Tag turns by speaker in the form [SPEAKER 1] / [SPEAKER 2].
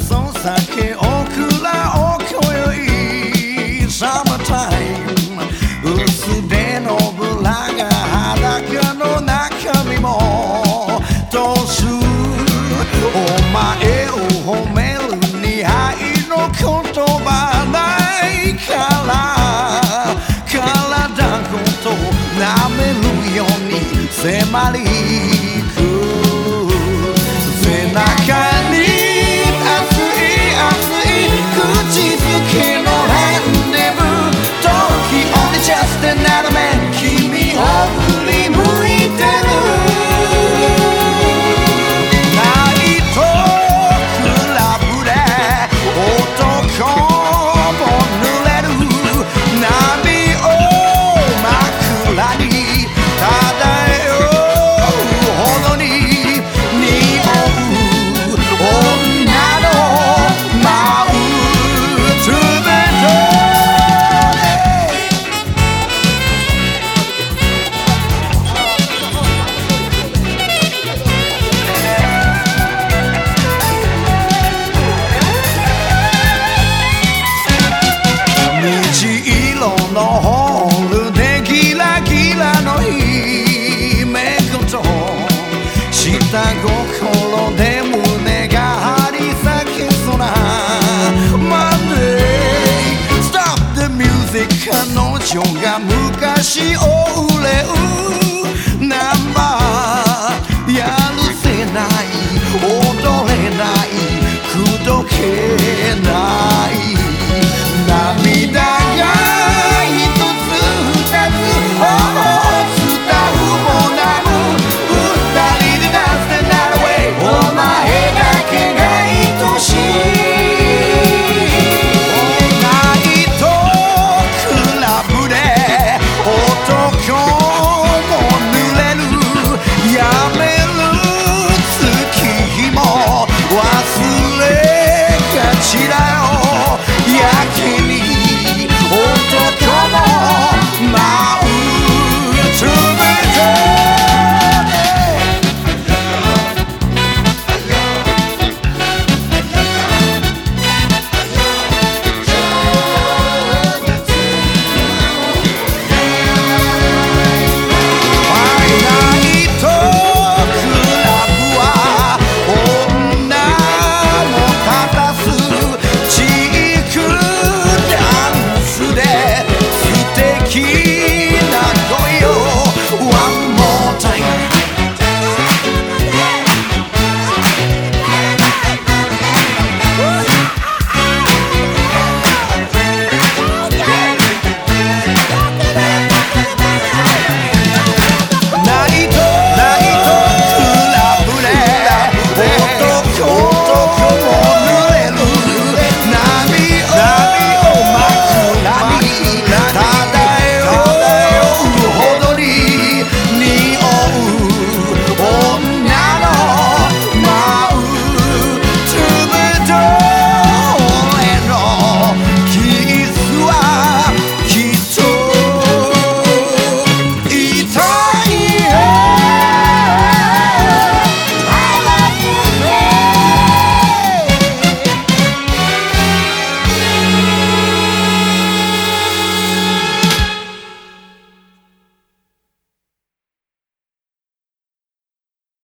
[SPEAKER 1] そ酒オクラおこよいサマータイム薄手のブラが裸の中身もどうすお前を褒めるに愛の言葉ないから。体ごと舐めるように迫り心で胸が張り裂きそうな Stop the music 彼女が昔を売れう。ナンバーやるせない。踊れない。くどけない。涙